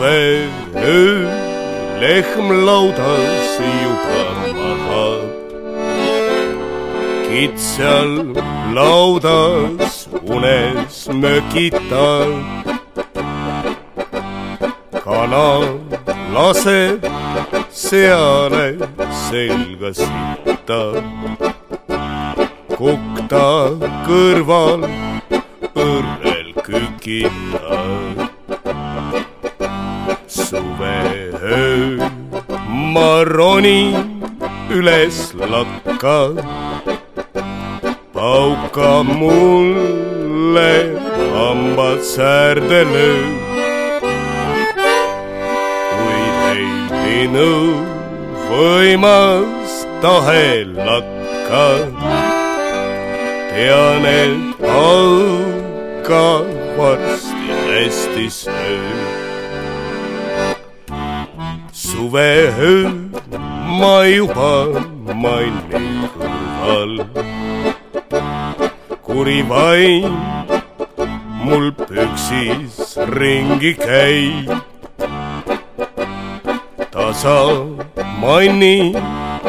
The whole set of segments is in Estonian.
suveöö lehm laudas juba magab. kitsal laudas unes mökitab. kana laseb seale selga sitta. kukk ta kõrval õrrel kükitab ronin üles lakka. pauka mulle hambad säärde löö. kuid ei minu võimas tahe lakka. tean, et auka varsti hästi sööb suveöö ma juba mainin kõrval. kuri vaim mul püksis ringi käib. tasa manni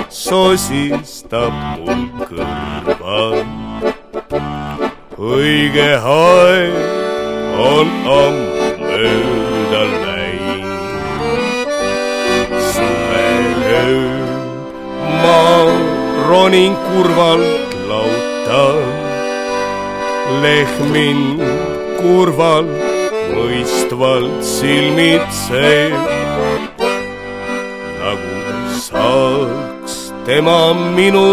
sosistab mul kõrval. õige aeg on ammu mööda läinud ronin kurvalt lauta, lehmin kurvalt mõistvalt silmitseeb. nagu saaks tema minu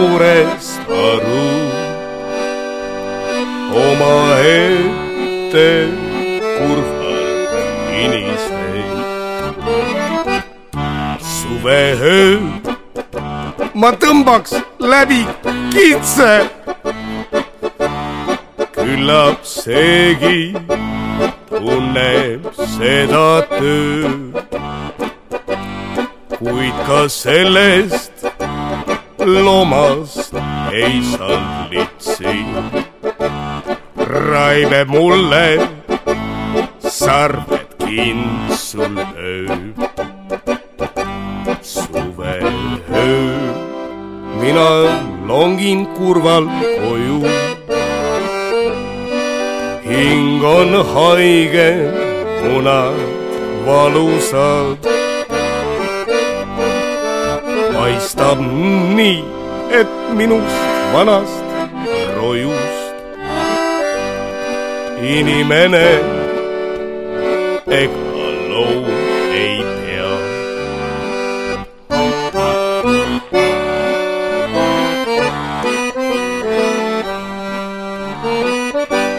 murest aru. omaette kurvalt iniseb suveöö. Ma tõmbaks läbi kitse. küllap seegi tunneb seda tööd. kuid ka sellest loomast ei saanud litsi. raibeb mulle sarved kintsul ööb longin kurvalt koju. hing on haige, munad valusad. paistab nii, et minust vanast rojust inimene ega loom Música